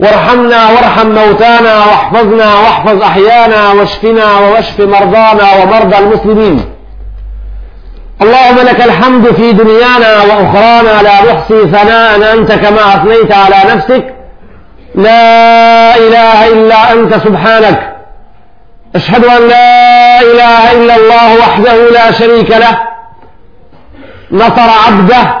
وارحمنا وارحم موتانا واحفظنا واحفظ أحيانا واشفنا واشف مرضانا ومرضى المسلمين اللهم لك الحمد في دنيانا وأخرانا لا نحصي ثناء أنت كما أثنيت على نفسك لا إله إلا أنت سبحانك أشهد أن لا إله إلا الله وحده لا شريك له نصر عبده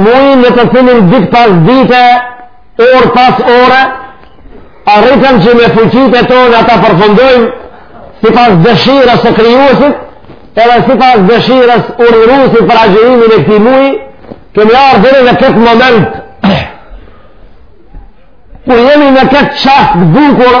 Muj në të cilin ditë pas dite, orë pas ore, arritëm që me fuqitë tona ta përfundojmë sipas dëshirës së krijusit, edhe sipas dëshirës urdhërusit për agjërimin e këtij muji, kemi ardhë deri në këtë moment, kur jemi në këtë çast të bukur,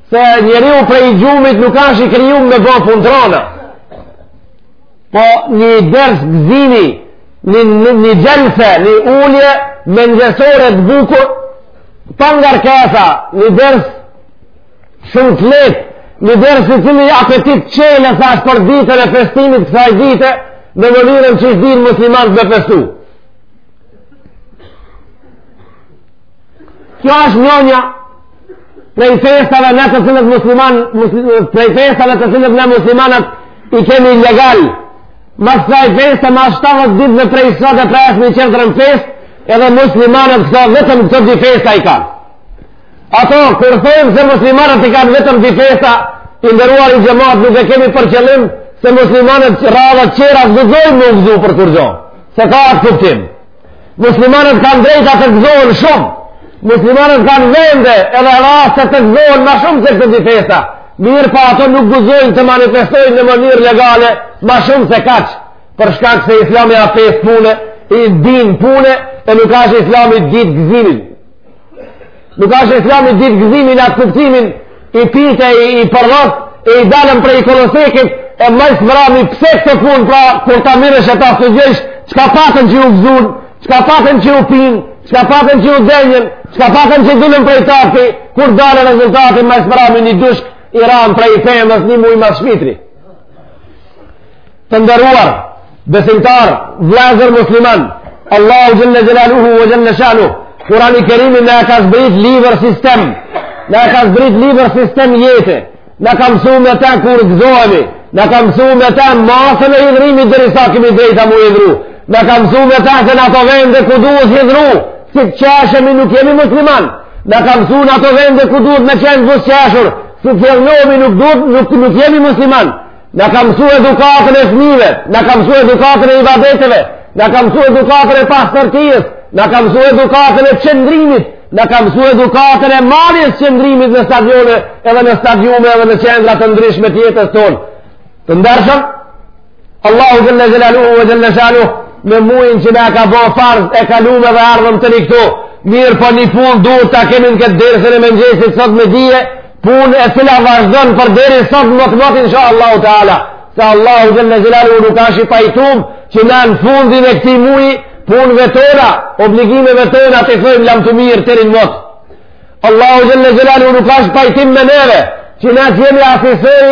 Se njeriu prej gjumit nuk asht i krijum me bo punë t'rona. Po një ders gëzimi, një, një, një xhelse, një ulje mëngjesore të bukur, pa ngarkesa, një ders shumë të lehtë, një ders i cili apetit çel sa është për ditën e festimit kësaj dite, në mënyrën që dinë muslimanët me festu. Kjo është njënja prej festave në të cilët musliman, musliman prej festave të cilat ne muslimanët i kemi legal mas kësaj feste mas 70 ditë dhe prej sot e presim tjetrën festë edhe muslimanët vetëm këto dy festa i kanë ato kur thojmë se muslimanët i kanë vetëm dy festa i nderuari xhemat nuk e kemi për qëllim se muslimanët radhë tjera s'guzojnë me u gëzu për kurgjo s'e ka atë kuptim Muslimanët kanë drejta të gëzohen shumë. Muslimanët kanë vende edhe raste të gëzohen ma shumë se këto dy festa. Mirëpo ato nuk guzojnë të manifestojnë në mënyrë legale ma shumë se kaq. Për shkak se islami a fe pune, din pune, e nuk asht islami ditë gëzimi. Nuk asht islami ditë gëzimi n'atë kuptimin i pijte i, i përlot e i dalën prej kolosekit e ma së mrami pse këtë punë pra kur ta mirrsh e ta studiojsh çka patën që u gëzun çka patën që u pinë çka patën që u dejën çka patën që dulën prej takti kur dalë rezultati ma së mrami një dushk i ranë prej pemës një muj mas Shmitri Të nderuar, besimtarë, vllazër muslimanë, Allahu xhel-le xhelaluhu ve xhel-le shanuhu, Kurani Kerimin na e ka zbrit libër sistem, na e ka zbrit libër sistem jete, na ka mësu me ta kur gëzohemi, na ka mësu me ta masën e hidhrimit deri sa kemi drejta m'u hidhru, na ka mësu me ta se në ato vende ku duhet hidhru, si të qeshemi nuk jemi musliman, na ka mësu në ato vende ku duhet me qenë buzëqeshur, si të nuk, nuk, nuk jemi musliman, Na ka msu edukatën e fmive, na ka msu edukatën e ibadeteve, na ka msu edukatën e pastërtisë, na ka msu edukatën e qëndrimit, na ka msu edukatën e marrjes qëndrimit në stadione, edhe në stadiume, edhe në qendra të ndryshme të jetës tonë. Të ndershëm, Allahu xhel-le xhelaluhu xhel-le shanuhu, me mujin që na ka bo farz e kalum edhe ardhëm deri këtu, mirëpo një punë duhet ta kemi në këtë dersin e mëngjesit sot me dije, Punë e cila vazhdon për deri sot mot mot insha Allahu Teala. Se Allahu xhele xhelaluhu nuk ashtë i pajtum që na në fundin e këtij muji punëve tona, obligimeve tona t'i thojmë lamtumirë deri n'mot. Allahu xhele xhelaluhu nuk ashtë pajtim me neve që na të jemi asisoj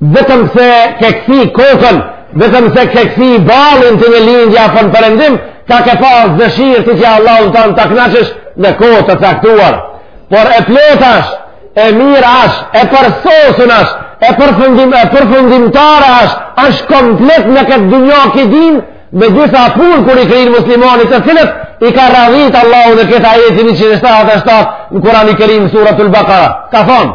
vetëm se ke kthy kokën, vetëm se ke kthy ballin ti në lindje apo në perëndim, ka ke pas dëshirë ti që Allahun ta knaqësh në kohë të caktuar. Por e plotë asht, e mirë asht, e përsosun asht, e përfundim, e përfundimtare asht, asht komplet në këtë dunja ky din, me disa punë kur i kryen muslimani të cilat, i ka radhit Allahu në këtë ajetin 177 në Kurani Kerim suratul Bakara. Ka thonë,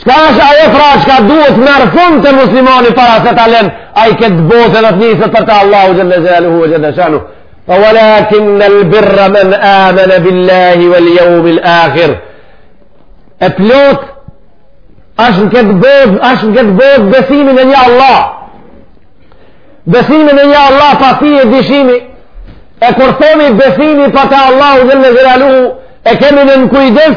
Çka është ajo pra çka duhet me përfundu muslimani para se ta len ai këtë botë dhe të niset për te Allahu xhele xhelaluhu xhele shanuhu tha ve lakinnel birra men amene billahi vel jevmil ahir e plotë është në këtë botë është në këtë botë besimi në një Allah besimi në një Allah pa fije dyshimi e kur themi besimi për te Allahu xhele xhelaluhu e kemi në në kujdes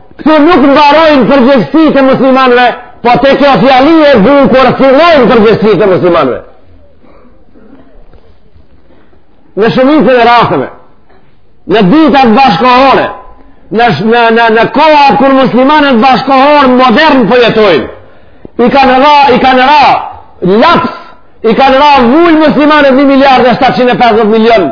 Këtu nuk mbarojnë përgjegjësitë e muslimanve, po te kjo fjali e bukur fillojnë përgjegjësitë e muslimanve. Në shumicën e rasteve, në ditat bashkëkohore, në, në, në, në kohat kur muslimanët bashkëkohorë modern po jetojnë, po i kanë ra, i kanë ra, laps, i kanë ra vulë muslimanët 1 miliard e 750 milionë,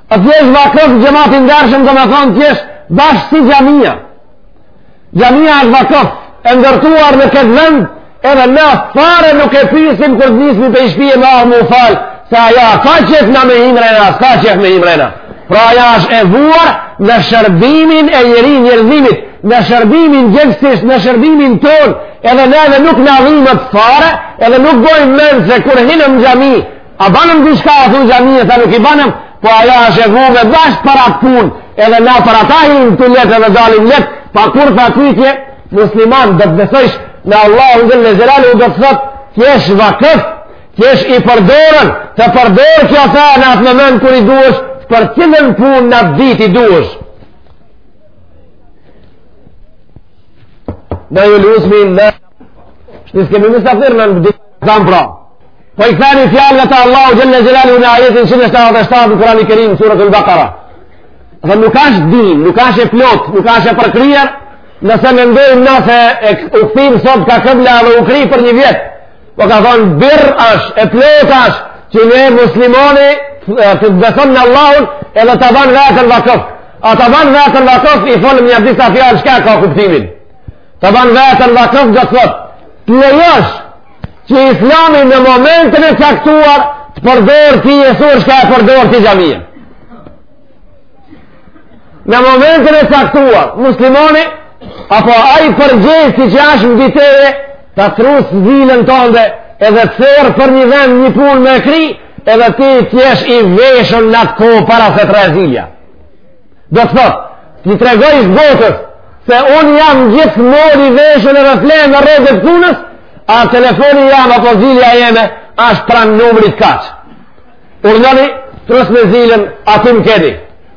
A të jesh vakëf xhemat i ndershëm do me thonë të jesh bash si xhamia. Xhamia është vakëf, e ndërtuar në këtë vend, edhe na fare nuk e pysim kur nisemi prej shpie me ardhë me u falë, se ajo ka qef na me hi mrena, s'ka qef me hi mrena. Pra ajo është e vuar në shërbimin e njeri njerëzimit, në shërbimin gjegjësisht, në shërbimin tonë, edhe ne edhe nuk na dhimet fare, edhe nuk çojmë mend se kur hijmë në xhami, A banëm diçka aty xhamisë, a nuk i banëm, po ajo është e vume bash për atë punë, edhe na për ata hijmë të lehtë edhe dalim lehtë, pa kurrfarë pytje, musliman dhe të besojsh në Allahun xhele xhelaluhu do të thotë, t'jesh vakëf, t'jesh i përdorun, të përdorë kjo tha në atë moment kur i duhesh, për cilën punë në atë ditë i duhesh. Në ju lusmi në... Shtë nësë kemi nësë atërë në në bëdikë, thamë pra. Po i kthehemi fjalëve të Allahu xhel-le xhelaluhu në ajetin 177 të Kur'anit Kerim sura Al-Baqara. Dhe nuk asht din, nuk asht e plotë, nuk asht e përkryer, nëse mendojmë na se u kthym sot ka kibla dhe u kry për një vjet. Po ka thon birr asht e plotë asht që ne muslimani të beson në Allahun edhe ta ban veten vakëf. A ta ban veten vakëf i folëm një disa fjalë çka ka kuptimin. Ta ban veten vakëf do të thotë ti e Që islami në momentin e caktuar të përdor ty e surë çka e përdor ti xhaminë. Në momentin e caktuar, muslimoni, apo ai përgjegjsi që ashtë mbi teje, ta trus zilen tënde edhe të therr për një vend një punë me kry, edhe ti t'jesh i veshun në atë kohë para se të rreh zilja. Do të thotë, t'i tregojsh botës se un jam gjithmonë i veshur edhe fle në rrobe të punës, a telefoni jem apo zilja jeme është pranë numrit kaç. Urdhnoni trus me zilen aty më keni.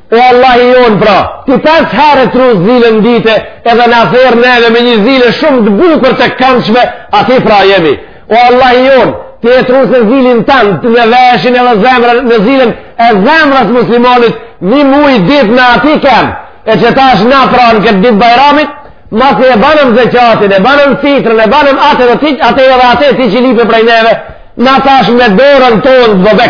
O Allahi jonë pra, ti pesë herë e trus zilen dite edhe na therr neve me një zile shumë të bukur të kandshme, aty pra jemi. O Allahi jonë, ti e truse zilin tand, në veshin edhe në zemrën, në zilen e zemrës muslimonit, një muj ditë ne aty kemë, e qe tash na pranë këtë ditë bajramit, masi e banëm zeqatin, e banëm fitrën, e banëm atë dhe ti, atë dhe atë dhe ti që lype prej neve, na tash me dorën tonë të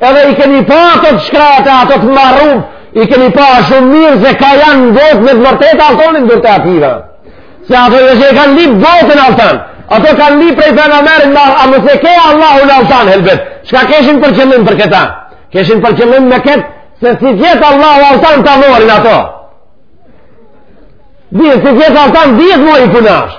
Edhe i keni pa ato të shkretë, ato të marrum, i keni pa shumë mirë se ka janë në gotë me të vërtetë altonin durt e atyne. Se ato dhe që e kanë lypë botën altan, ato kanë lypë prej për në merin, a më se ke Allahun altan, helbet, çka keshin për qëllim për këta? Keshin për qëllim me ketë, se si gjithë Allah unë altan të amorin ato. Dhjetë, si gjithë altan, dhjetë mojë i punash.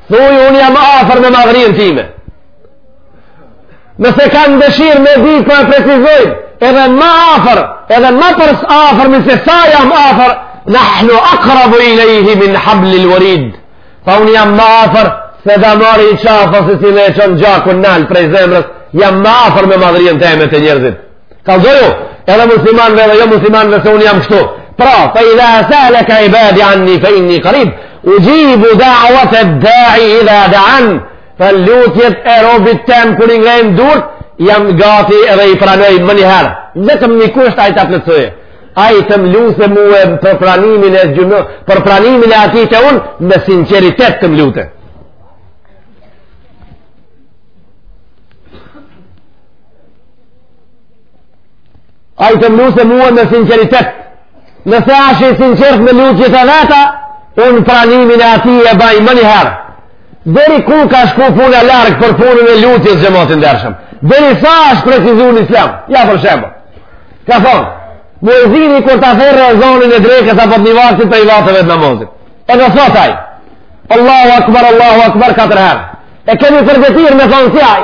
Thuj, unë jam afer me madhërinë time. Nëse kanë dëshirë me di po e precizoj, edhe ma afer, edhe ma për s'afer, mi se sa jam afer, nahnu akrabu ilejhi min hablil verid. Pa unë jam ma afer, se damari i qafës i cili e çon gjakun nalt prej zemrës, jam ma afer me madhërinë time te njerëzit. Kallzoju edhe muslimanve edhe jo muslimanve se unë jam kështu. Pra, fa idha saleka ibadi anni, fa inni karib, uxhibu da'vate da'i idha da'an, tan lutjet e robit tem kur i ngren durt, jam gati edhe i pranoj menjëherë. Vetëm një kusht ai ta plotsojë. Ai të më lusë mue për pranimin e gjymë, për pranimin e atij te unë, me sinceritet të më lutë. Ai të m'lusë mua me sinqeritet. Nëse ashtë i sinqert me lutjet e veta, unë pranimin e atij e baj menjëherë. Deri ku ka shku puna larg për punën e lutjes xhemat i ndershëm. Derisa është precizu n'islam. Ja për shembull. Ka thonë, muezini kur ta therre ezanin e drekës apo t'një vakti prej vakteve të namazit. Edhe thot aj, Allahu akbar, Allahu akbar, katër herë. E kemi për detyrë me thonë si ai.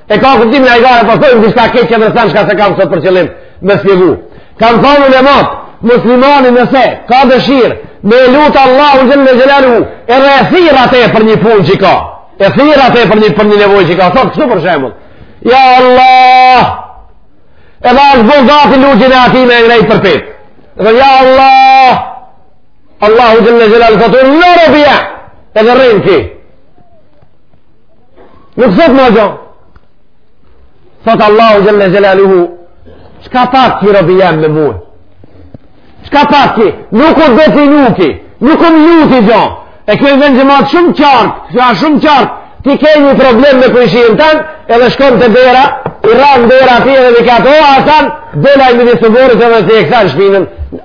E ka kuptimin egare, po thëmë dishka keq që nërësan shka se kam sot për qëllim me spjegu. Kanë thanë ulemat, muslimani nëse ka dëshirë me lutë Allahun xhele xhelaluhu, edhe e thirr atë për një punë që ka, e thira te për një, për një nevojë që ka, thot kështu për shembull. Ja Allah, edhe është bërë gati lutjen e atij me ngrejt përpjetë. Dhe ja Allah, Allahu xhele xhelaluhu, edhe rrin ky, Nuk thot më gjo. Thot Allahu xhele xhelaluhu, qka pat ky robi jem me mue? Qka pat ky? Nuk u dhe ti nuk i, nuk u m'luti gjo. E kjo i vjen xhemat shumë qartë, që a shumë qartë, ti ke një problem me kojshinë tand, edhe shkon te dera, i ran derës atij edhe e thret, o, Hasan, del aj midis t'oborrit edhe ti e kthen shpinën,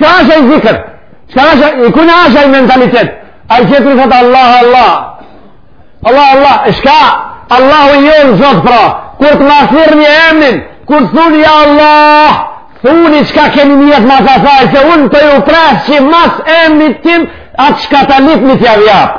Qa është ai zikër? Qa është e... Kune është ai mentalitet? Ai tjetri thotë Allah, Allah. Allah, Allah. Shka? Allahu i jonë zotë pra. Kur të ma thirrni emnin, kur të thuni ja Allah, thuni qka keni nijet mas ksaj, se unë të ju pres që mas emnit tim, atë shka të lypni t'jav jap.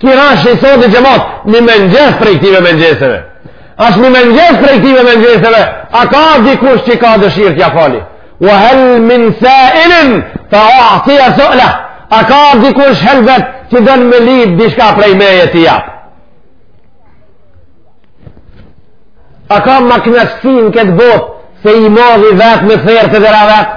Ky rast i sotit xhemat, një mëngjes prej këtive mëngjeseve. Asht një mëngjes prej këtive mëngjeseve, a ka dikush që ka dëshirë t'ja fali? Wa hel min sailin, fa o ahtia sola, a ka dikush helbet që don me lyp dishka prej meje t'ja jap? A ka ma knaqsi n'këtë botë se i madhi vetë me t'therr te dera vet?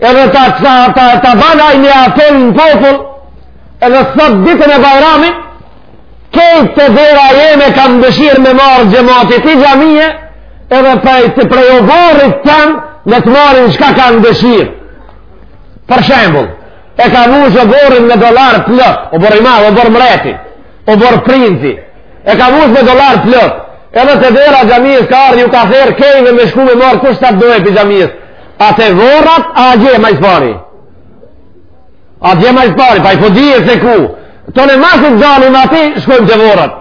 Edhe ta ta ta ta ban ai një apel në popull, edhe thot ditën e Bajramit, krejt te dera jeme kam dëshirë me m'ardh xhemati i xhamisë, edhe prej të prej oborrit tem, le të marrin shka kanë dëshirë. Për shembul, e ka mush oborrin me dollarë plot, oborr i madh, oborr mreti, oborr princi, e ka mush me dollarë plot, edhe te dera xhamisë ka ardh ju ka therr krejtve me shku me marrë kush sa të dojë prej xhamisë, A te vorrat, a atje ma s'pari? Atje ma s'pari, paj po dihet se ku. Tani masi të zani ma ti, shkojmë te vorrat.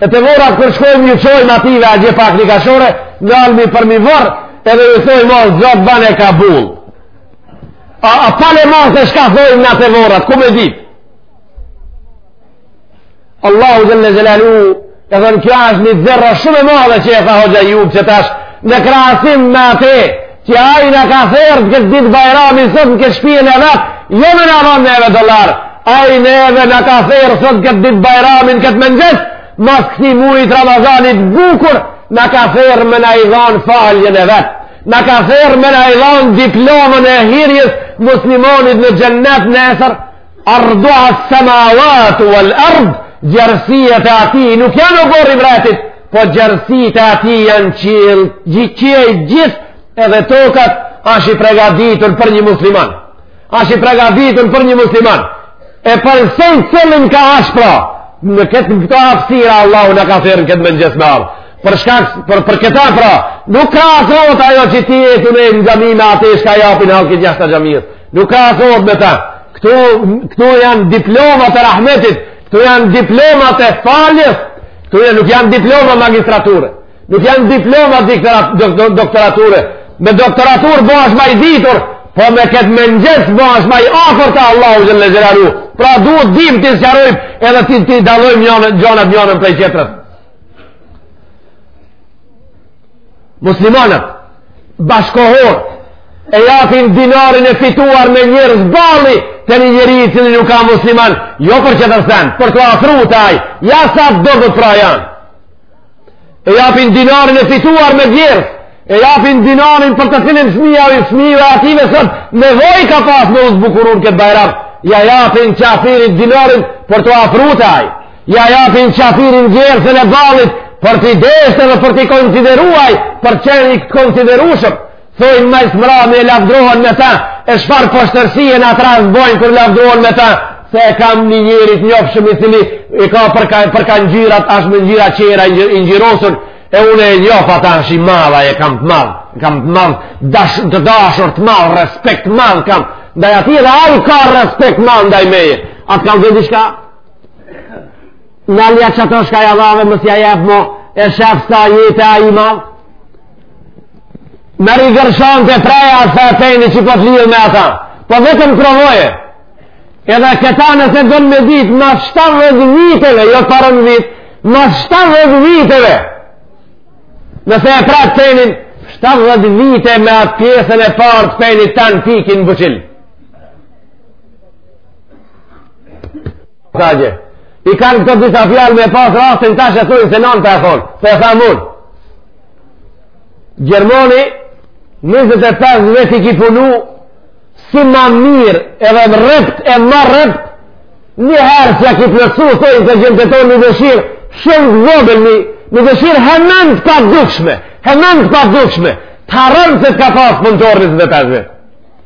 E te vorrat, kur shkojmë ju çojmë aty, dhe atje pak një kashore, në almi përmi vorr, edhe ju thojmë na, Zot bane kabull. A, a pale ma se shka thojmë na te vorrat, ku me ditë? Allahu xhele xhelaluhu edhe kjo është një dhera shumë e madhe që e tha hoxha Ejub që tash në krahasim me ate që ai na ka thirrë këtë ditë bajrami sot në këtë shpijen e vet jo me na i dhon neve dollarë ai neve na ka thirrë sot këtë ditë bajrami në këtë mëngjes mas këtij mujit Ramazanit t'bukur na ka thirrë me na i dhan faljen e vet na ka thirrë me na i dhan diplomën e hyrjes muslimanit në xhennet nesër Arduha semawatu wal ard, gjerësitë e atij nuk janë oborri i mbretit, po gjerësitë e atij janë qiejt, gjithë e gjithë edhe tokat, asht i pregaditur për një musliman. Asht i pregaditur për një musliman. E përse qëllim ka asht pra, në këtë në këto hapsira, Allahu na ka thirrë këtë mëngjes me ardhë. Për, shkak, për, për këta pra, nuk krahasohet ajo që ti e ke në xhami me atë çka japin hallki jashtë xhamisë. Nuk krahasohet me ta. Këtu, këtu janë diplomat e rahmetit, këtu janë diplomat e faljes, këtu janë, nuk janë diploma magistrature, nuk janë diploma doktorature, me doktoraturë bohesh ma i ditur, po me këtë mëngjes bohesh ma i afërt te Allahu xhele xhelaluhu. Pra duhet dim t'i sqarojmë edhe t'i dallojmë gjonat, njonën prej tjetrës. Muslimanët bashkëkohorë e japin dinarin e fituar me djersë balli te një njeri i cili nuk a musliman, jo për tjetër sen, për t'u afru te ai, ja sa të dobët pra janë. E japin dinarin e fituar me djersë, e japin dinarin për të cilin fmija, fmija e atyve sot nevojë ka pas me u zbukuru n' këtë bajram, ia japin qafirit dinarin për t'u afru te ai. Ia japin qafirit djersën e ballit për t'i dashtë edhe për t'i konsideru ai për qenë të konsiderueshëm. Thojnë ma së mbrami lavdrohen me ta e çfarë poshtërsie në at rast bojnë kur lavdrohen me ta se e kam një njeri t'njofshëm i cili i ka përka, përka ngjyrat asht me ngjyra tjera i ngjyrosur e unë e njof ata është i madh e kam të madh kam të madh dash, të dashur të madh respekt t'madh kam ndaj atij edhe ai ka respekt t'madh ndaj meje atë kam dhe diçka Nalja qato çka ia dhave mos ia jep mo E shef sa je te ai i madh Merri gërshonët e preja penin që po të lidh me ata Po vetëm provoje Edhe këta nëse don me dit Mas 70 viteve Jo parën vit Mas 70 viteve Nëse e pret penin 70 vite me atë pjesën e parë Peni tanë pikin bëqilë Sagje, i kanë këto disa fjalë me pas rastin tash e thujnë se nënë për e thonë, se e thamë unë. Gjermani, 25 vjet i ki punu, si ma mirë edhe ma rrept e ma rrept, një herë s'ja ki plotsu, se i të gjëmë të tonë një dëshirë, shumë të vogël një, një dëshirë hemen të padukshme, hemen të padukshme, të harron se të ka pasë punëtor 25 vjet.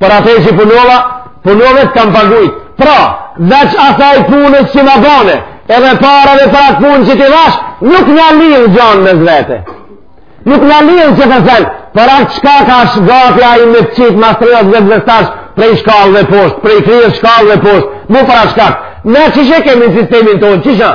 Për atë që punove, punove të kam pagujt. Pra, veç asaj punës që ma bane, edhe parave për atë punë që t'i dhash, nuk na lidh gja mes vete. Nuk na lidh që të thënë, për atë shkak asht gati ai me të qitë mastrejot dhe dhe stash, prej shkallëve poshtë, prej kryes shkallëve poshtë, mu për atë shkak. Ne qysh e kemi në sistemin tonë, qysh?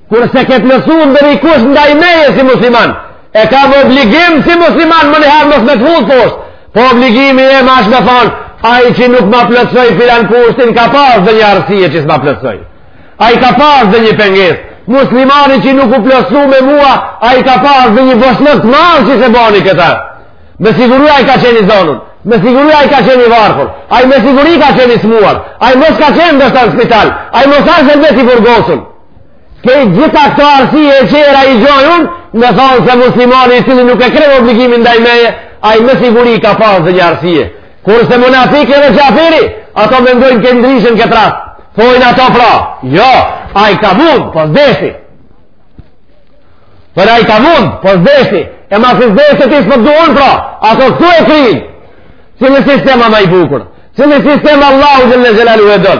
Kur s'e ke plotsu ndonji kusht ndaj meje si musliman, e kam obligim si musliman menjëherë mos me të vu poshtë, po obligimi jem është me thonë, ai që nuk ma plotsoj filan kushtin, ka pas ndonjë arsye që s'ma plotsoj. Ai ka pas ndonjë pengesë, muslimani që nuk u plotsu me mua, ai ka pas ndonjë boshllëk të madh që s'e boni këta. Me siguri ai ka qenë i zanun, me siguri ai ka qenë i varfër, ai me siguri ka qenë i smurë, ai mos ka qenë ndoshta në spital, ai mos ka qenë edhe i burgosun. Të gjitha këto arsye tjera i gjojun, me thonë se muslimani i cili nuk e kreu obligimin ndaj meje, ai me siguri ka pas ndonjë arsye. Kurse munafiku edhe qafiri, ato mendojnë krejt ndryshe në këtë rast. Thojnë ato pra, jo, ai ka mund, po s'deshti. Pra ai ka mund, po s'deshti. E masi s'deshti ti s'po të duan pra, ato këtu e kryjnë. Cili sistem asht ma i bukur, cilin sistem Allahu xhele xhelaluhu e don.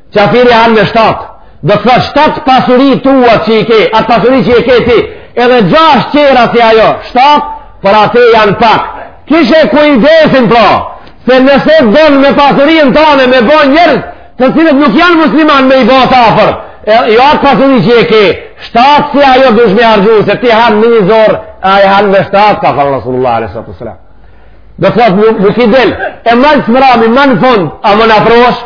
Qafiri han me shtatë. Do të thotë shtatë pasuri tua që i ke, atë pasuri që i ke ti, edhe gjashtë tjera si ajo, shtatë, për atë janë pak. Kije kujdesin pra, se nëse don me pasurinë tane, me bo njerëz, të cilët nuk janë musliman me i bo të afërt, e, jo atë pasuri që i ke, shtatë si ajo dush me harxhu, se ti han me një zorrë, ai han me shtatë, ka thanë Rasulullah a.s. Do të thotë nuk i del, e ma së mrami, ma në fund, ama në e afrofsh,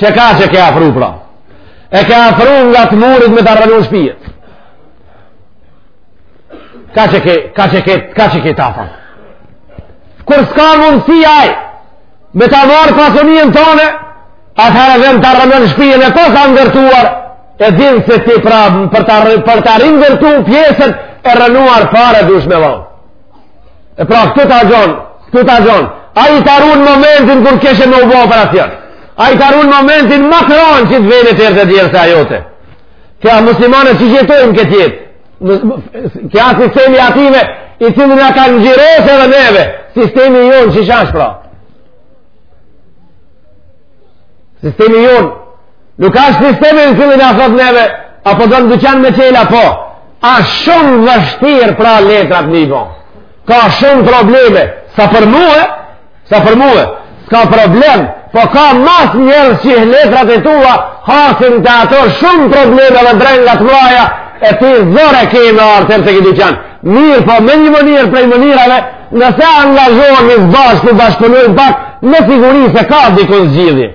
Qe kaq e ke afru pra? E ke afru ngat murit me ta rrenu shpijen. Kaq e ke, kaq e ke, kaq e ke ta fa. Kur s'ka mundësi ai, me ta marrë pasuninë tone, atëherë dhe ta rrenon shpijen e posandërtuar, e din se ti pra për ta rindërtu pjesën e rrënuar pare dush me vau. E pra, këtu ta gjon, këtu ta gjon. Ai ta run momentin kur keshë me u bo operacion. Ai ta run momentin ma të ranë që të vene të erë të djerë se ajote. Kja muslimanët që jetojmë në këtë jetë. Kja sistemi atyne i cili na ka ngjyrosë edhe neve. Sistemi jonë qysh asht pra. Sistemi jonë, nuk ashtë sistemi në cilin na thot neve, a po don dyqan me çelë, po, asht shumë vështirë pra letrat me i bo. Ka shumë probleme, sa për mue, sa për mue, s'ka problem, po ka mas njerëz që i letrat e tua, hasin te ato shumë probleme dhe brenga të mdhaja, e ti zor e ke me arrit te ky dyqan. Mirë, po me një mënyrë prej mënyrave, Nëse angazhohen së bashku të bashkëpunojnë pak, me siguri se ka dikun zgjidhje.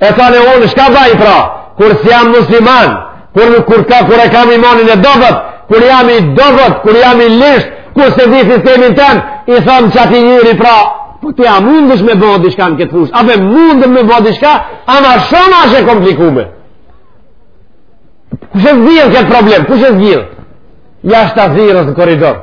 E tha unë, shka baj pra, kur s'jam musliman, kur, kur, ka, kur e kam imanin e dobët, kur jam i dobët, kur jam i ligsht, kur s'e di sistemin ten, i thom qatij njeri pra, po ti a mundesh me bo diçka në këtë fushë, a be mundem me bo diçka, ama shumë asht e komplikume. Kush e zgjidh këtë problem, kush e zgjidh? Jashtë zyrës në korridor.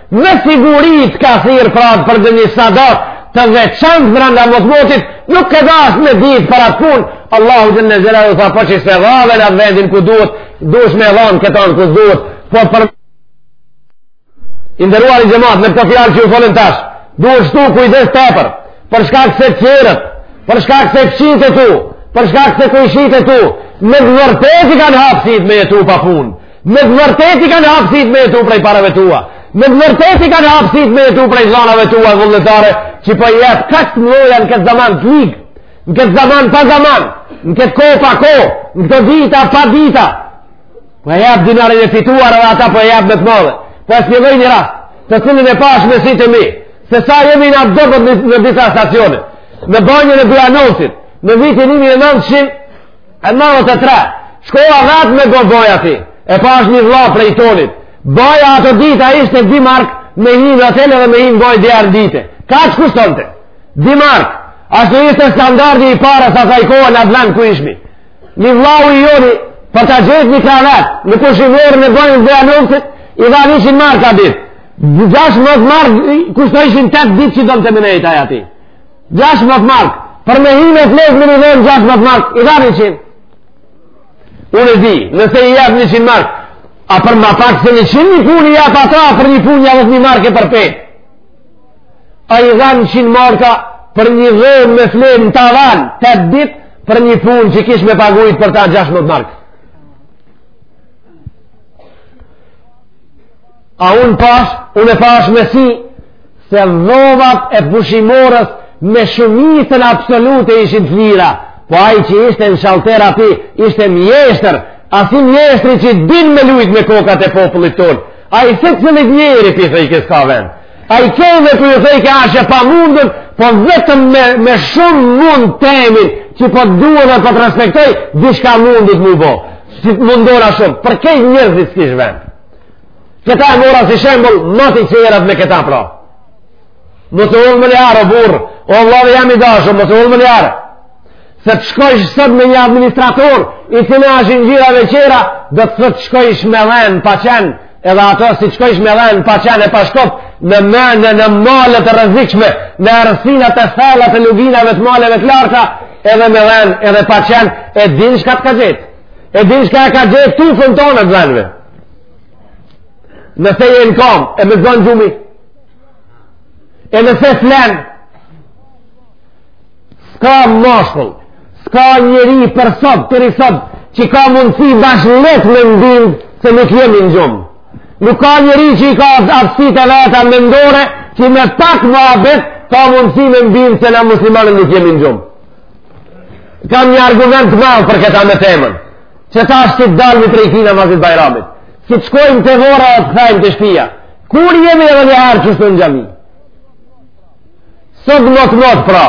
Me siguri t'ka thirrë pra për ndonjë sadakë të veçant mrenda motmotit, nuk ke dashë me ditë për atë punë. Allahu xhele xhelaluhu tha për po që s'e dhave në vendin ku duhet, duhesh me dhanë këtanë ku duhet, po për... I nderuari xhemat, me këto fjalë që ju folën tash, duhet shtu kujdes tepër, për shkak se tjerët, për shkak se të kqijtë e tu, për shkak se kojshit e tu, me të vërtetë që i kanë hap sytë me jetu pa punë. Me të vërtet i kanë hap sytë me jetu prej pareve tua. Me të vërtet i kanë hap sytë me jetu prej dhanave tua vullnetare, që po jep kaq të mdhaja në këtë zaman të ligë, në këtë zaman pa zaman, në këtë kohë pa kohë, në këtë dita pa dita. Po e jep dinarin e fituar edhe ata po e jep me të madhe. Po e spjegoj një rast, të cilin e pash me sy të mi, se sa jemi në dërët në, në disa stacione, në banjën e Bujanocit, në vitin 1900, E 93, shkova vetë me u bo bajë aty, e pashë një vlla prej tonit. Baja ato dita ishte dy mark me hi në hotel dhe me hi në bajë djerë dite. Kaq kushtonte. Dy mark, ashtu ishte standardi i pares asaj kohe në atë vend ku ishmi. Një vllau i joni, për të gjetë një krevet, në pushimore në bajën e Bujanocit, i dha njëqin marka ditë. Gjashmët mark kushtojshin 8 ditë që donte me nejt aj aty. Gjashmët mark, për me hi me flejtë në një dhomë gjashmët mark, i dha njëqin. Unë e di, nëse i jap njëqin mark, a për ma pak se njëqin një punë i jap ata, a për një punë një adhët një mark e për pejtë. Ai dha njëqin marka për një dhomë me flejtë në tavan, tetë ditë, për një punë që kish me pagujt për ta gjashmët markë. A unë pash, unë e pash me sy, se dhomat e pushimores me shumicën absolute ishin të lira, po ai që ishte në shalter aty, ishte mjeshtër, asi mjeshtri që din me lujt me kokat e popullit tonë, ai secilit njeri po i thojke s'ka vend, ai edhe po i thojke asht e pamundun, po vetëm me, me shumë mund temin, që po të du edhe po të respektoj, dishka mundet m'u bo, si të mundona shumë, për kejt njerëzit s'kish vend. Këta e mora si shembull, mati tjerat me këta pra. Mos u lë mënjanë, o burrë, o vlla i jem i dashun, mos u lë mënjanë. Se të shkojsh sot me një administrator, i të në ashin gjira dhe qera, dhe të të shkojsh me dhen pa qen, edhe ato si të shkojsh me dhen pa qen e pa shkop, në menë, në malet e rrezikshme, në errësinat e thella të luginave të maleve të larta, edhe me dhen, edhe pa qen, e din shka të ka gjet. E din shka e ka gjet tufën tonë të dhenve. Nëse jen në kam, e me zonë gjumi. E nëse flen, s'ka mashkull, s'ka njeri për sot, teri sot, që ka mundësi bash leht me m'bin se nuk jemi në gjumë. Nuk ka njeri që i ka aftësitë e veta mendore, që me pak muhabet, ka mundësi me m'bin se na muslimanët nuk jemi në gjumë. Kam një argument të madh për këta me temën. Qe tash si të dalmi prej ktij namazit Bajramit. Si të shkojmë te vorret e të hajmë te shpia. Kur jemi edhe një herë qështu në xhami? Sot motmot pra.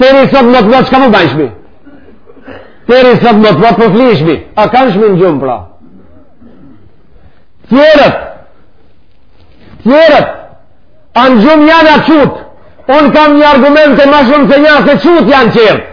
Teri sot motmot çka po bajshmi? Teri sot motmot po flishmi. A kanshmi në gjumë pra? Tjerët. Tjerët. A në gjumë janë a çut. Unë kam një argument e ma shumë se një se çut janë tjerët.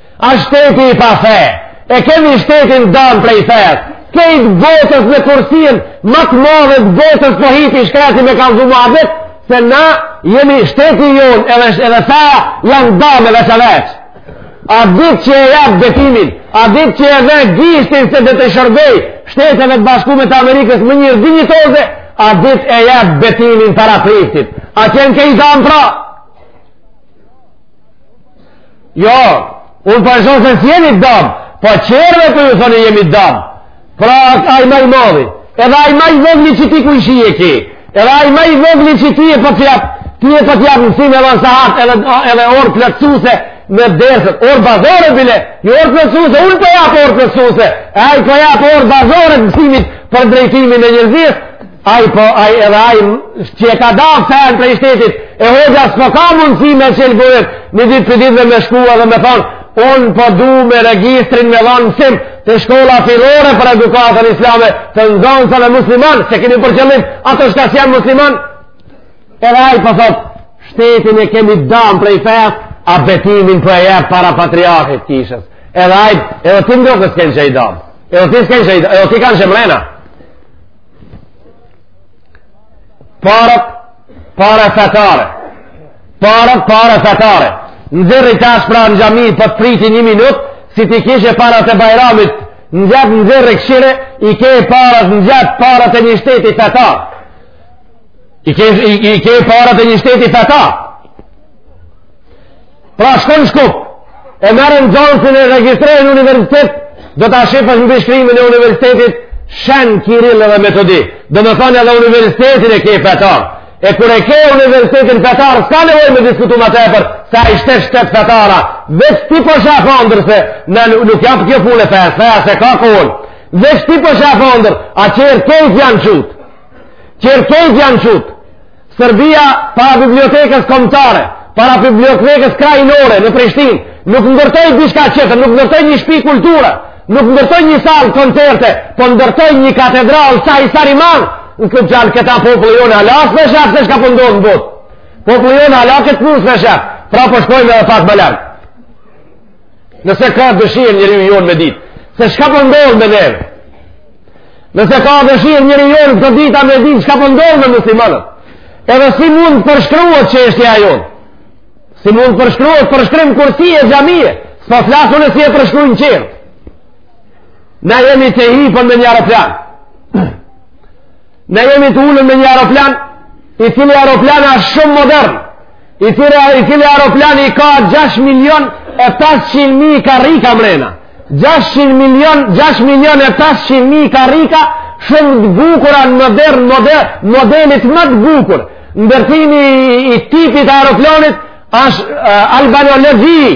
A shteti i pafe, e kemi shtetin dam prej fes, kejt botës në kursin, ma të madhe të botës po hipi shkreti me kanë zumadit, se na jemi shteti jonë edhe, edhe feja janë dam e veç e veç. At ditë që e jap betimin, at ditë që e ngre gishtin se do të shërbejë shteteve të bashkume të Amerikës në mënyrë dinjitoze, at ditë e jap betimin para priftit. A qenke i dam pra, Jo, unë po e shoh se s'jeni të dam, po tjerve po ju thoni jemi të dam. Pra, ai ma i madhi, edhe ai ma i vogli që ti kojshi e ki, edhe ai ma i vogli që ti e po të jap, ti e po të jap mësim edhe në sahat, edhe, edhe orë plotësuse, me derset, orë bazore bile, jo orë plotësuse, unë po jap orë plotësuse, ai po jap orë bazore të mësimit për drejtimin e njerëzisë, Ai po, ai edhe ai që e ka da fenë prej shtetit, e hoxha s'po ka mundësi me çel burim, një ditë për ditë dhe me shku dhe me thanë, unë po du me regjistrin me dhanë mësim te shkolla fillore për edukatën islame të nxënësve musliman, s'e kemi për qëllim ato çka s'janë musliman, edhe ai po thotë, shtetin e kemi damë prej fesë, a betimin po e jep para patriarkut të kishës, edhe ai, edhe ti ndokës kenke i damë, edhe ti s'kenke i damë, edhe ti kanke mrena, Paret, para fetare. Paret, para fetare. Nxirri tash pra në xhami, po po të priti një minut, si t'i kishe parat e Bajramit, në xhep, nxirre këshire, i ke paret në xhep, paret e një shteti fetar. I ke, i, i ke paret e një shteti fetar. Pra shkon Shkup, e merr nxanësin, e regjistron në universitet, do ta shofësh mbishkrimin e universitetit, Shën Kiril dhe Metodi, domethanë edhe universitetin e ke fetar, e kur e ke universitetin fetar, s'ka nevojë me diskutu ma tepër, se ai është shtet fetar, a veç ti po shef andërr se, unë nuk jam për kjo punë e fesë, feja s'e ka kohën, veç ti po shef andërr, a qërë kejt janë qutë, qërë kejt janë qutë, Serbia para bibliotekës kombëtare, para bibliotekës krahinore në Prishtinë, nuk ndërtoi diçka tjetër, nuk ndërtoi një shtëpi kulture, nuk ndërtoi një sallë koncerte, por ndërtoi një katedrale sa i sari madh, në këtë gjallë këta populli jonë ala s'e shef se çka po ndodh në botë. Populli jonë alas këtë pusë me shafë, pra po shkojmë edhe pak ma larg. Nëse ka dëshirë njeriu jonë me ditë, se çka po ndodh me neve, Nëse ka dëshirë njeriu jonë këto dita me ditë çka po ndodh me muslimanët. Edhe si mund të përshkruhet çështja jonë. Si mund të përshkruhet, përshkrim kursie xhamie. S'po flas unë si e përshkrujnë tjerët. Na jemi të hipun me një aeroplan. Ne jemi të ulun me një aeroplan, i cili aeroplan ashtë shumë modern, i cili, i cili aeroplan i ka 6 milion e 500 mijë karrika mrena. 6 milion, 6 milion e 500 mi i karika, shumë të bukura, modern, modern, modelit më të bukur. Ndërtimi i, i tipit aeroplanit është uh, albanologji,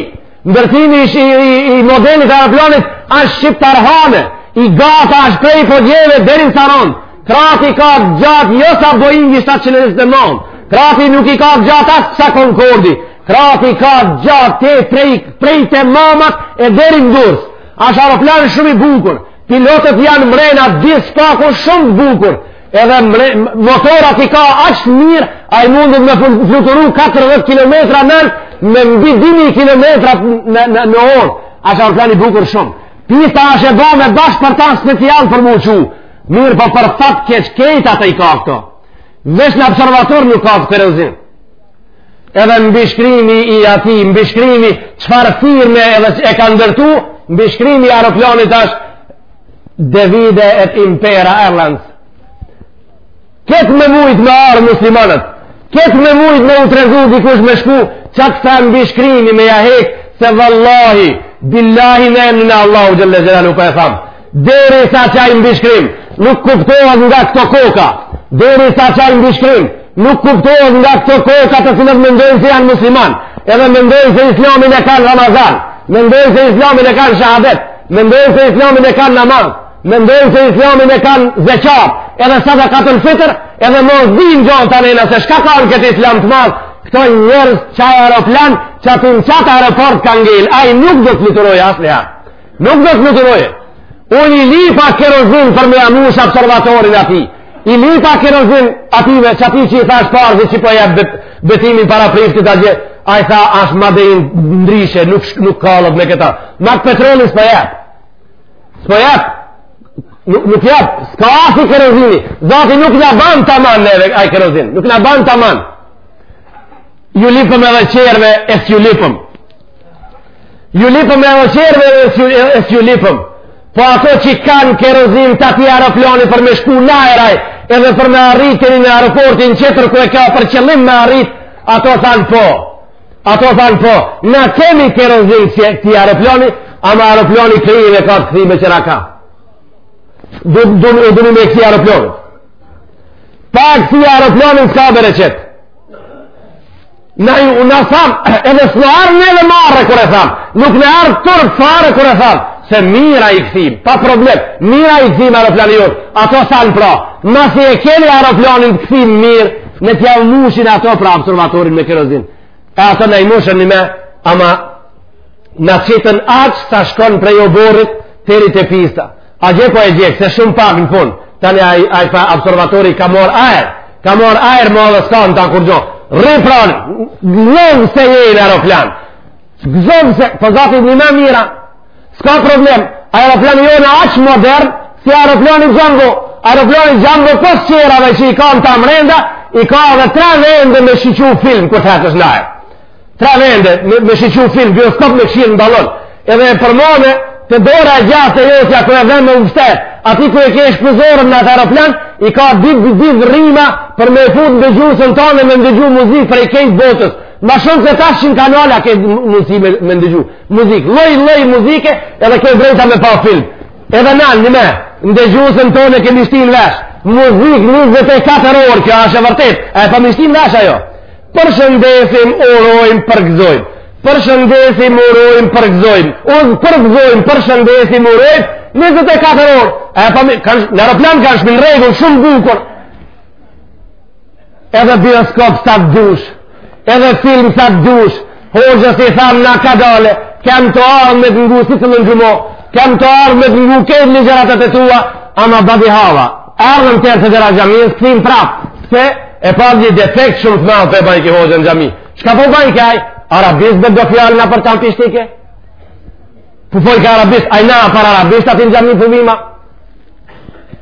Ndërtimi i, i, i modelit aeroplanit është shqiptarhane, i gjatë është prej Podujeve deri n'Sarandë, krahtë i ka t'gjatë jo sa Boeingi 729, krahtë nuk i ka t'gjatë as sa Concordi, krahtë i ka t'gjatë te prej, prej te mamat e deri n'Durrës, është aeroplan shumë i bukur, pilotët janë mrena, disë pako shumë bukur, edhe mre, motorat i ka aq mirë, ai mundet me fluturu 40 km nalt, me mbi 2.000 km në, në, në orë, aeroplan bukur shumë. Pista është e bome bash për ta special për mu që, mirëpo për fat t'keq kejt atë i ka këto. Veç në observator nuk ka kerozin. Edhe mbishkrimi i atij, mbishkrimi çfarë firme e ka ndërtu, mbishkrimi i aeroplanit është Devide et Impera Airlines. Këtë me mujtë me ardhë muslimanët, këtë me mujtë me u trezu dikush me shku, qat mbishkrim me ja hek, se vallahi, billahi në emnin e Allahut Xhele Xhelaluhu po e tham, derisa qaj mbishkrim nuk kuptohet nga këto koka, derisa qaj mbishkrim, Nuk kuptohet nga këto koka të cilat mendojnë se janë musliman, edhe mendojnë se islamin e kanë Ramazan, mendojnë se islamin e kanë shahadet, mendojnë se islamin e kanë namaz, mendojnë se islamin e kanë zeqat, edhe sadekatul fitër, edhe më s'dinë gjonë të nëjna, se shka kanë këtë islam të madh, këto njerëz qaj aeroplan, qaty në qat aeroport ka ngelë, ai nuk do të fluturojë asnjëherë, nuk do të fluturojë, unë i lipa kerozin për me ia mush observatorin atij, I lipa kerozin atyve qaty që i thash parzi që po jep betimin para priftit atje, ai tha ashtë maden ndryshe, nuk, nuk kallet me këta. Ma petrol s'po jap. S'po jap. Nuk, nuk jap. S'ka asi kerozini. Zati nuk na ban taman neve, ai kerozin. Nuk na ban taman. Ju lipëm edhe qerve, e s'ju lipëm. Ju lipëm edhe qerve e s'ju lipëm. Po ato që kanë kerozin të atij aeroplani për me shku në ajër, edhe për me arrit deri në aeroportin qetër ku e ka për qëllim me arrit, ato thanë po. Ato thanë po. Na kemi kerozin të këtij aeroplani, ama aeroplani kryen e ka të këthime që raka. Dunë du, me kësi aeroplani. Pa kësi aeroplani s'ka bereqet. Na ju na tham, edhe s'na ardh edhe marre, kur e tham, nuk na ardh turp fare, kur e tham, se mirë a i këthim, pa problem, mirë a i këthim aeroplani jonë, ato thanë pra, masi e keni aeroplanin të këthim mirë, le t'jau mushin ato pra observatorin me kerozin, e ato na i mushën nime, ama na qitën aq sa shkon prej oborrit, deri te pista, Agje po e gjeg, se shumë pak në fund. Tani ai, ai observatori ka marr ajër. Ka marr ajër më edhe s'ka në ta kurgjo. Rri pranë, gëzon se je në aeroplan. Gëzon se, po zati nime mirë a. S'ka problem, aeroplani jonë aq modern, si aeroplani xhambo. Aeroplani xhambo pos qerave që i ka në ta mrenda, i ka edhe tre vende me shiqu film kur të jesh në ajër. Tre vende, me, me shiqu film, bioskop me kqyrë në balon. Edhe e përmone, te dora e djathtë e jotja, kër e dhemë me u mshtet, aty ku e ke shpëzorën në atë aeroplan, i ka dy, dy vrima për me fut ndëgjusen tonë me ndëgju muzikë prej krejt botës. Ma shumë se ta shimë kanala ke mundësi me, me ndëgju muzikë. Lloj, lloj muzike edhe ke t'drejtë me pa film. Edhe na, një me, ndëgjusen tonë e kemi shti n'vesh. Muzikë 24 orë, kjo asht e vërtetë, e pa m'i shti n'vesh ajo. Përshëndesim, urojmë, përgëzojmë. Përshëndesim, urojmë, përgëzojmë. Uz përgëzojmë, përshëndesim, urojmë. 24 orë. E pa mi, kanë në aeroplan kanë shti ni rregull shumë bukur. Edhe bioskop sa të dush. Edhe film sa të dush. Hoxhës i thamë na kadale, kem tu ardhë me të ngu si të lëngjumo, kem tu ardhë me të ngu krejt ligjëratat e tua, ama badihava, ardhëm deri te dera e xhamisë, u kthym prapë, se e pamë një defekt shumë të madh që e bajke hoxha në xhami. Shka po bajke aj? Arabisht dhe do fjalë nëpër të ampishtike? Po folke arabisht, aj na për arabisht aty n'xhami për vima?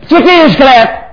Që ti i shkretë?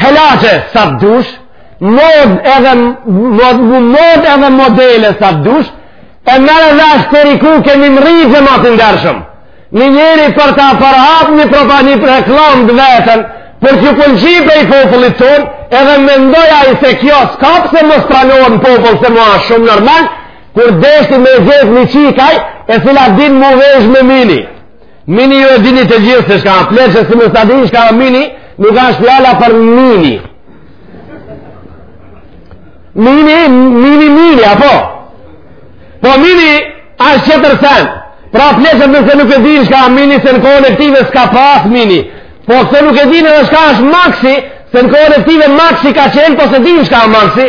Helace, sa të dush, mod edhe, mod, mod edhe modele sa të dush, e mërë dhe ashtë deri ku kemi mrri edhe ma të ndershëm. Një njeri për ta përhap një propa një reklamë t'veten, për t'ju pëlqy prej popullit tonë, edhe mendon ai se kjo s'ka pse mos pranohet në popull se më ashtë shumë normal, kur deshti me gjetë një qikë aj, e cila din me u vesh me mini. Mini ju e dini të gjithë se shka, pleqtë e si më sa dini shka mini, nuk ashtë fjala për mini. Mini, mini, mini, apo? Po mini, ashtë qetër sen. Pra pleqtë e nëse nuk e dini shka mini, se në kohën e këtyve s'ka pas mini. Po se nuk e dini dhe shka ashtë maxi, se në kohën e këtyve maxi ka qenë, po s'e dini shka maxi.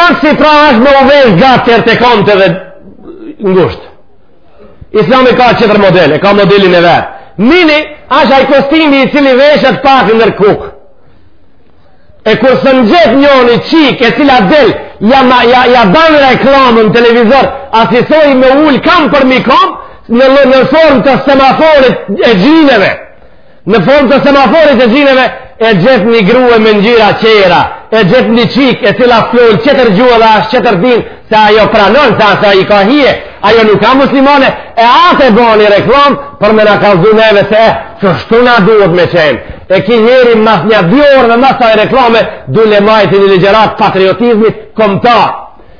Maxi pra ashtë me u vesh n'gatë deri te komt dhe ngushtë. Islami ka qetër model, e ka modelin e vet. Mini, asht ai kostumi i cili veshet pak nër kukë. E kur s'e gjet njoni qikë, e cila del, ja, ma, ja, ja ban reklamën n'televizor, asisoj me u ulë kam përmi kam, në, në, në formë të semaforit e xhinëve. Në formë të semaforit e xhinëve, e gjet një grue me ngjyra qera, e gjet një qikë e cila flet qetër gjuhë dhe ashtë qetër din, se ajo pranon, se asaj i ka hije, ajo nuk a muslimane, e atë e bo një reklamë për me na kallzu neve se e, qështu na duhet me qenë. E ky njeri mas nja dy orë dhe mas asaj reklame, dul e majti një ligjëratë t'patriotizmit kombtar,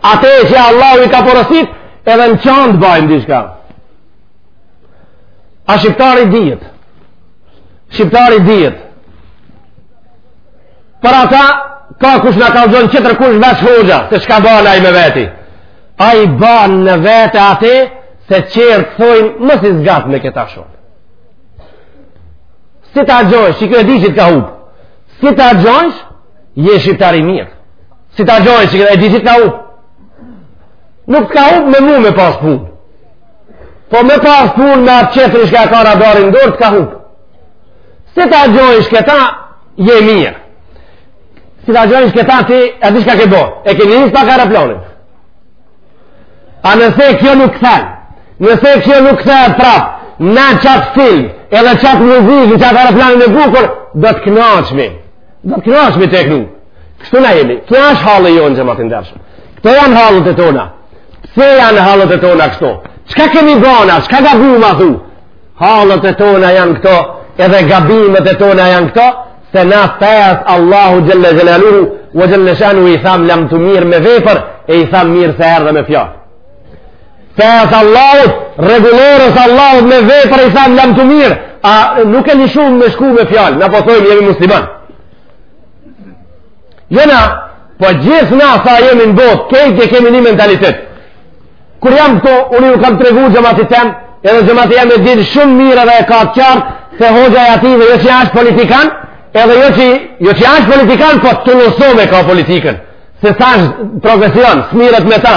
Ate që Allahu i ka porosit, edhe në qandë bajnë diçka. A shqiptari dhjetë. Shqiptari dhjetë. Për ata, ka kush na kallëzon qetër kush veç hoxha, se çka ban ai me veti. Ai ban në vete ate, se qërë kthojnë, mos i zgat me këta shumë. Si ta gjojsh, që kjo e di që t'ka hup. Si ta gjojsh, je shqiptar i mirë. Si ta gjojsh që e di t'ka hup? Nuk t'ka hup me mu me pas pun. Po me pas pun me atë qetër çka ka radarin n'dorë t'ka hup. Si ta gjojsh që këta je mirë. Si ta gjojsh që këta ti e di çka ke bo. E ke nis pak aeroplanin. A nëse kjo nuk kthen. Nëse kjo nuk kthen prapë. Na qat film. Edhe qat muzikë. Na qat aeroplanin e bukur. Do të knaqmi. Do të knaqmi tu e knu. Kështu na jemi. Kjo asht halli jonë, xhemat i ndershëm. Këto janë hallet e tona. Pse janë hallet e tona kështu? Çka kemi ba na? Çka gabum athu? Hallet e tona janë këto, edhe gabimet e tona janë këto, se na fesë Allahut xhele xhelaluhu, o xhele shanuhu i thamë lamtumirë me vepër, e i thamë mirë se erdhe me fjalë. Fesë Allahut, rregullores Allahut me vepër i thamë lamtumirë, a nuk e një shumë me shku me fjalë, na po thojmë jemi musliman. Jena, po gjithë na sa jemi në botë, krejt e kemi një mentalitet. Kur jam këto, unë ju kam tregu xhematit tem, edhe xhemati jem e din shumë mirë dhe e ka të qartë, se hoxha e ati dhe jo që s'asht politikan, edhe jo që, jo që s'asht politikan, po të nësome ka politikën, se s'asht profesion, s'mirret me ta,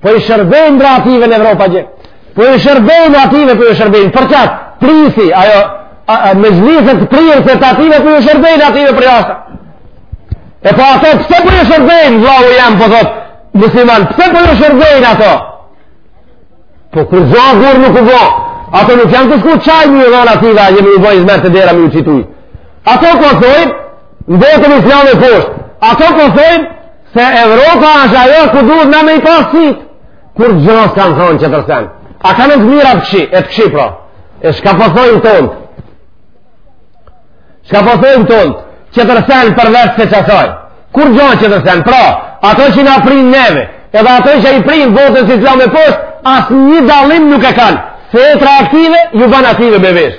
Po i shërbejnë dhe atyve në Evropë gjithë. Po i shërbejnë atyve, po i shërbejnë. Për çfarë, prisi, ajo, a, a, me zlisët të prirë se të atyve, po i shërbejnë atyve për jashtë. E po ato, pse po i shërbejnë, vllau jem, po thot, musliman, pse po i shërbejnë ato? Po kur zha gurë nuk u bo, ato nuk janë të shku qaj një dhona atyve, a jemi u bojnë zmerë të dera mi u qituj. Ato po thojnë, ndetëm islame poshtë. Ato po thojnë, Se Evropa asht ajo ku duhet na me i pas sytë, kurgja s'kanë thanë qetërsen. A kanë të mira pëqi, e pëqi pra, e çka po thojnë të tontë. Çka po thojnë të tontë, qetërsen përveç se qasaj. Kurgja qetërsen, pra, ato që na prijnë neve, edhe ato që i prijnë botës islame poshtë, asnjë dallim nuk e kanë. Fetra aktive, ju ban aktive me vesh.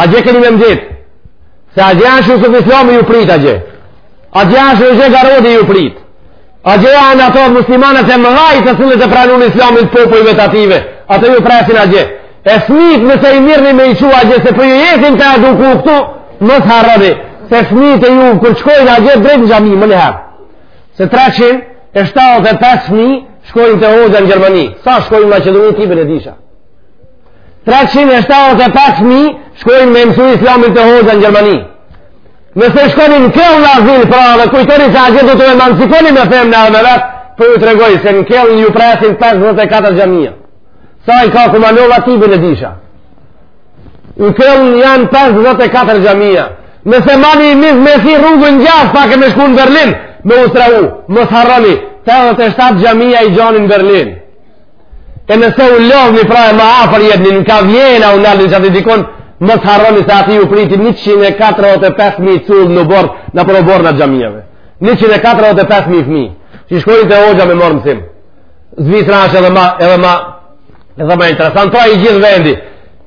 Agje keni me më gjetë? Se agje ashtë Jusuf Islami ju pret agje. Agje ashtë Rozhe Garodi ju pret. Agje janë ato muslimanët e mëdhaj të cilët e pranun Islamin popujve të ative. Ato ju presin agje. E fmit nëse i mirrni me i çu agje se për po ju jetin të eduku këtu, mos harroni. Se fmit e juj kur shkojnë agje drejt në xhami menjëherë. Se 375.000 shkojnë te hoxha në Gjermani. Sa shkojnë në Macedoni tybe n'e disha. 375.000 shkojnë me mësu islamin te hoxha në Gjermani. Nëse shkoni në Këln në azil, pra dhe kujtoni se agje do t'u emanciponi me femna me vete, po ju tregoj se në Këln ju presin 54 xhamia. Sa i ka Kumanova tybe n'e disha. Në Këln janë 54 xhamia. Nëse mani i mizë me si rrugën gjatë, pak e me shku në Berlin, me u strehu, mos harroni, 87 xhamia i gjani në Berlin. e nëse u lodhni pra e ma afër jetni nka Vjena u nalni qaty dikun mos harroni se aty ju pritin 145.000 cullë n'oborr nëpër oborre të xhamiave 145.000 fmi që shkojnë te hoxha me marrë mësim Zvicra është edhe ma edhe ma edhe ma interesant pra i gjithë vendi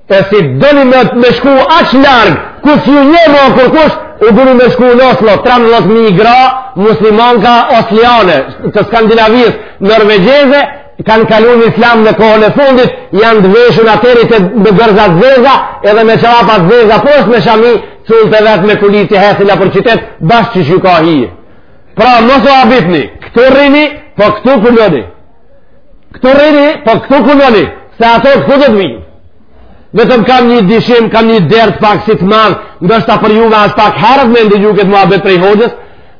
E si doni me, me shku aq larg, ku s'ju njeh mo kurkush, u doni me shku në Oslo, 13.000 gra, muslimanka, osliane, të Skandinavisë, norvegjeze, kanë kalu në islam në kohën e fundit, janë të veshun atëherë me dorza t'zeza, edhe me çorapa t'zeza, po është me shami, cullët e vet me kolicë hecin nëpër qytet, bash qysh u ka hije. Pra, mos u habitni, këtu rrini, po këtu punoni. Këtu rrini, po këtu punoni, se ato këtu do të vinë. Vetëm kam një dyshim, kam një dert pak si të madh, ndoshta për juve është pak herët me ndëgju këtë muhabet prej hoxhës,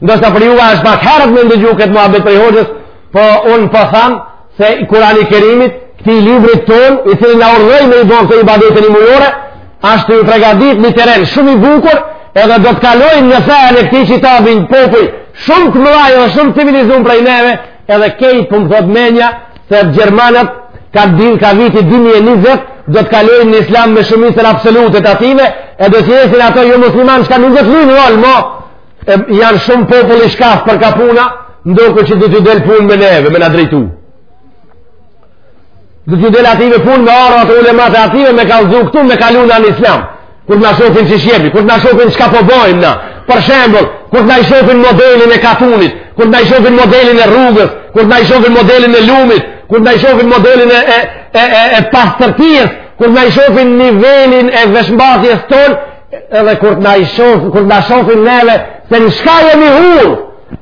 ndoshta për juve është pak herët me ndëgju këtë muhabet prej hoxhës, po unë po thamë se Kurani Kerimit, këti librit tonë, i cili na urdhëroi me i bërë këto ibadete njimujore, ashtë iu pregadit një terren shumë i bukur, edhe do të kalojnë në fejën e këti qitabi popuj, shumë të mëdhaj dhe shumë të civilizun prej neve, Edhe kejt po m'thot menja se gjermanët ka din ka viti 2020 do të kalojnë në islam me shumicën absolute të ative e do të jesin ato jo musliman çka nuk do të lujnë rol mo e, janë shumë popull i shkathët për ka puna m'doket që do t'i del punë me neve me na drejtu Do t'ju del ative punë me ata ulemat e ative me kallëzu këtu me kalu në islam. Kur të na shofin çka jemi, kur të na shofin çka po bojmë na. Për shembol, kur të na shofin modelin e katunit, kur të na shofin modelin e rrugës, kur të na shofin modelin e lumit, kur të na shofin modelin e, e, e, e, e pastërtijës, kur të na shofin nivelin e veshmbathjes tonë, edhe kur të na i shoh, kur na shohin neve se në çka jemi hup,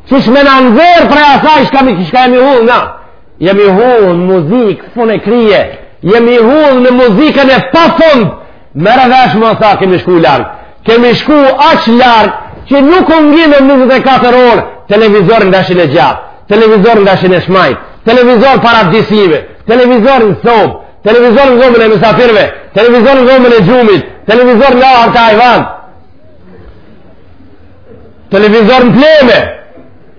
qysh me na nxerr prej asaj çka, çka jemi hup, na. Jemi hudh në muzikë, fund e krije. Jemi hudh në muzikën e pafund. Merre vesh më sa kemi shku larg. Kemi shku aq larg që nuk u ngijmë në 24 orë. Televizor në veshin e gjathtë, televizor në veshin e shmajtë, televizor para di sive, televizor në sobë, televizor në dhomën e misafirve, televizor në dhomën e gjumit, televizor në ahër te hajvanët, televizor në pleme,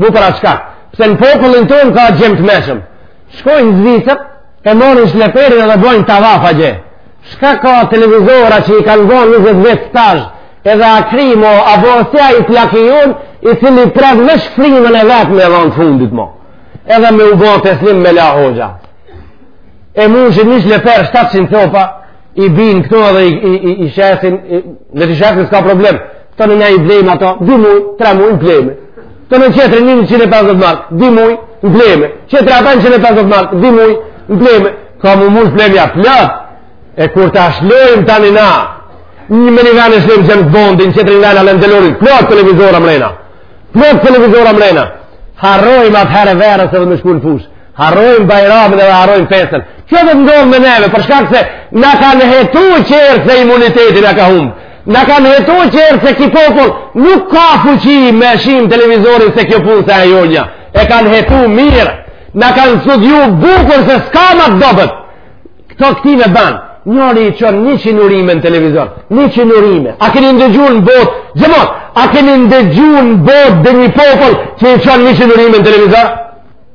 Mu për atë shkak. Pse në popullin tonë ka gjem të meçëm. Shkojnë në Zvicër, e marrin shleperin edhe bojnë tavaf atje. Shka ka televizora që i kanë bo 20 vjet stazh, edhe akrimo, a bo si ai plaki jonë, i cili pret me shfrimën e vet me dhonë fundit mo. Edhe me u bo teslim me la hoxha. E mush një shleper 700 copa, i bin këtu edhe i, i, i, i shesin i, në të shesin s'ka problem të në nga i blejmë ato di muj, tre muj në blejmë të në qetëri 150 mark di muj, në blejmë qetëri a 150 mark di muj, në blejmë ka mu muj blejmë ja plot e kur ta lshojmë të në na një me një nga në shlojmë gjëmë të bondin qetëri nga në alem delorin plot televizora mrena plot televizora mrena harrojmë atëherë verës edhe me shku në fushë Harrojmë Bajramin edhe harrojmë festën. Kjo do të ndodhë me neve, për shkak se na kanë hetu qërë se imunitetin e ka humb. Na kanë hetu qërë se ki popull nuk ka fuqi me shim televizorin se kjo punë s'a e jona. E kanë hetu mirë. Na kanë studiu bukur se s'ka ma të dobët. Këto këti me banë. Njëri i çon 100 urime në televizor. 100 urime. A keni ndëgju në botë. Xhemat, a keni ndëgju në botë dhe një popull që i çon 100 urime në televizor?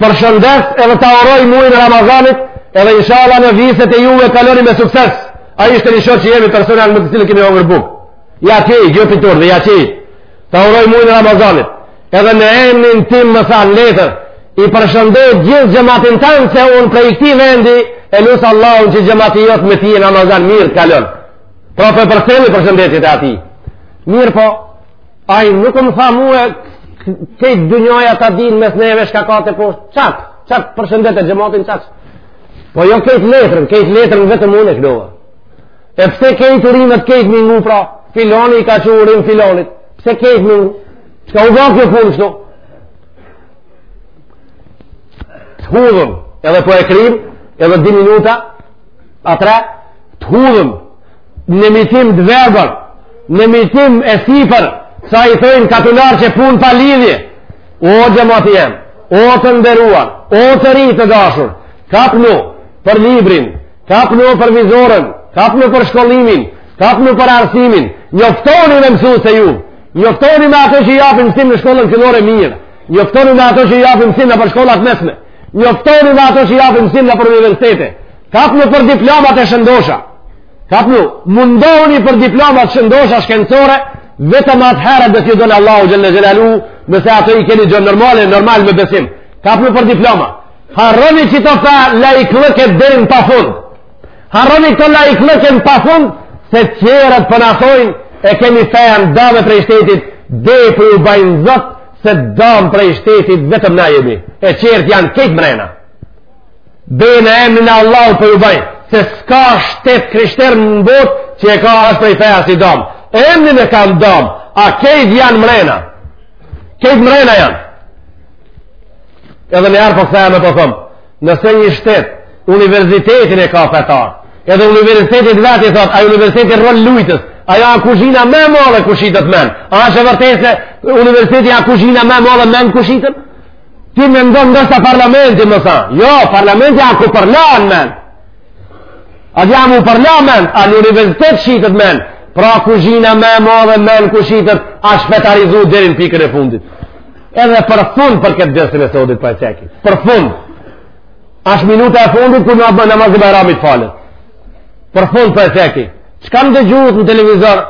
Përshëndes edhe ta uroj mujin e Ramazanit edhe inshalla në viset e juve kaloni me sukses. Ai ishte një shok që jemi personal me të cilin kemi hongër bukë. Ja që i, gjë pitur dhe ja që i. Ta uroj mujin e Ramazanit. Edhe në emnin tim më tha në letër, i përshëndet gjithë xhematin tand se unë prej këtij vendi e lus Allahun që xhemati jot me ti në Ramazan mirë të kalon. Pra për përshëndetje të atij. Mirëpo, Ai nuk më tha mua kejt dynjaja ta dinë mes neve shka ka të poshtë. Çat, çat përshëndete xhematin çat. Po jo kejt letrën, kejt letrën vetëm unë e kndova. E pse kejt urimet kejt m'i ngu pra? Filani i ka çu urim filanit. Pse kejt me ngu? Çka u bë kjo punë kështu? Të hudhëm, edhe po e krim, edhe di minuta, a tre, të hudhëm, në imitim të verbër, në imitim e sipër, sa i thojnë katunar që punë pa lidhje, o xhemati jem, o të nderuar, o të ri të dashur, kapnu për librin, kapnu për vizoren, kapnu për shkollimin, kapnu për arsimin, njoftoni me mësusit e ju, njoftoni me ato që japin mësim në shkollën fillore mirë, njoftoni me ato që japin mësim nëpër shkollat mesme, njoftoni me ato që japin mësim nëpër universitete, Kapnu për diplomat e shëndosha. Kapnu, mundohuni për diplomat shëndosha shkencore, vetëm atëherë do t'ju don Allahu xhele xhelaluhu nëse ato i keni jo normale, normal me besim. Kapnu për diploma. Harroni qetfar laiklëke deri në pafund. Harroni këto laiklëke në pafund, se tjerët po na thojnë e kemi fenë dame prej shtetit, be po ju baj në Zot, se dame prej shtetit vetëm na jemi. E tjerët janë kejt mrena. Be në emnin e Allahut po ju baj, se s'ka shtet krishter në botë që e ka asht prej fesë i damë. Emnin e kanë damë, a kejt janë mrena. Kejt mrena janë. Edhe niherë po kthehem e po thom, nëse një shtet, universitetin e ka fetar, edhe universitetit vetë i thotë, a universiteti rol lujtës, aja kuzhina ma e madhe ku shitet men, a është e vërtetë se universiteti a kuzhina ma e madhe men ku shiten, Ti mendon noshta parlamenti më sa. Jo, parlamenti a ku përlanë men. Atje mu përlanë men, a në universitet shitet men. Pra kuzhina ma e madhe men ku shitet, a fetarizu deri n'pikën e fundit. Edhe për fund për këtë dersin e sodit po e ceki. Për fund. Asht minuta e fundit ku në abë namazi dhe ramit falet. Për fund po e ceki. Që kam dëgju në televizor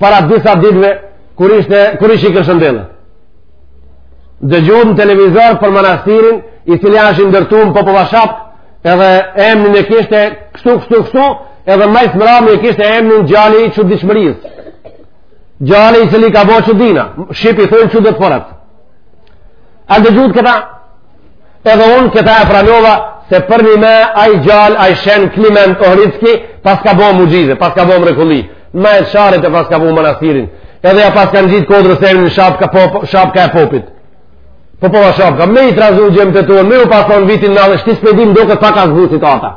para disa ditve kur ishte, kur ishte Kërshëndelle? dëgjut në televizor për manastirin i cili asht i ndërtun në Popova Shapka edhe emnin e kishte kështu kështu kështu edhe ma së mrami e kishte emnin Gjali i çuditshmërisë Gjali i cili ka bo çudina shqip i thujn çudotvorec a dëgjut këta Edhe unë këta e pranova se përnime ai gjal, ai Shën Kliment Ohridski, paska bo muxhize, paska bo mrekulli. Në maje të Sharit e paska bo manastirin. Edhe ja paska ngjit kodrës emnin shapka, pop, shapka e popit. Popova Shapka, me i trazu gjemtë tonë, me u pason vitin në alë, shti s'pe dim do ketë pak asë busit ata.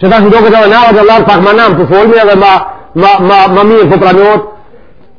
Qetash do ketë edhe në alë dhe lartë pak ma nam, po folmi edhe ma, ma, ma, ma mirë po pranohet,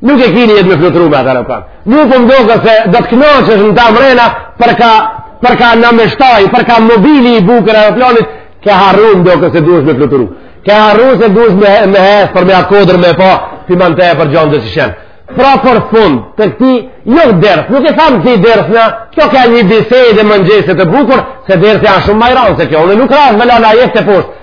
Nuk e ki nijet me flutru me atë aeroplan. Nuk po m'doket se do të kënaqesh në ta mrena përkah përkah nameshtaj, përkah mobili i bukur aeroplanit, ke harru m'doket se duhesh me flutru. Ke harru se duhesh me me hes për me akodër me pa ti mban të për gjendë të shën. Pra për fund, të këti, jo ders, nuk e thamë këti dersin, kjo ka një bisedë e mëngjesit të bukur, se ders janë shumë ma i ranë se kjo, dhe nuk rrasë me lana jetë të poshtë,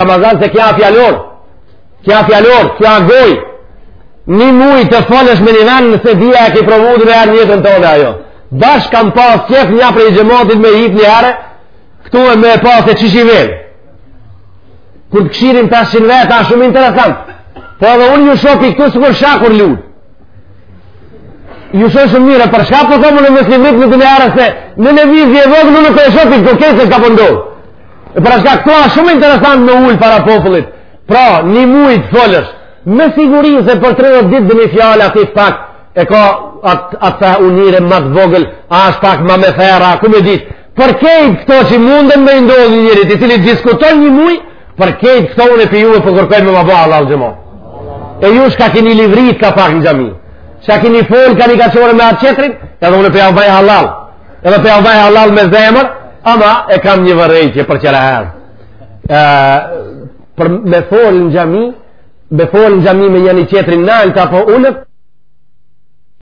Ramazan se ka fjalor, ka fjalor, ka gojë, një muj të folësh me një ven nëse dhja e ki provu dhe e njëjtën tone ajo. Bash kam pas qef një prej xhematit me hip një herë, këtu e me pa se qysh i vjen. Kur të kqyrin 500 vetë, a shumë interesant. Po edhe unë ju shohi këtu sikur shakur lutë. Ju shohi shumë mirë, për shka po thom në mëslimit në të një herë se në në vizje vëgë në në kërë shohi këtu, kese ka pëndohë. Po E pra shka këto a shumë interesant me u ulë para popullit. Pra, një muj të folësh. Me siguri se për 30 ditë edhe një fjalë ati pak e ka atë at, të unire më të vogël, a është pak më me thera, ku me ditë. Për krejt këto që munden me ndodhë njerit, i cili diskuton një muj, për krejt këto unë prej juve po kërkoj me ma ba hallall xhemat. E ju shka kini livrit ka pak në xhami. Shka kini folë ka një ka qore me atë tjetrin, edhe unë po jav baj hallall. edhe po jav baj hallall me zemër ama e kam një vërejtje për tjera herë për me folë në xhami me folë në xhami me njani tjetrin nalt apo ulët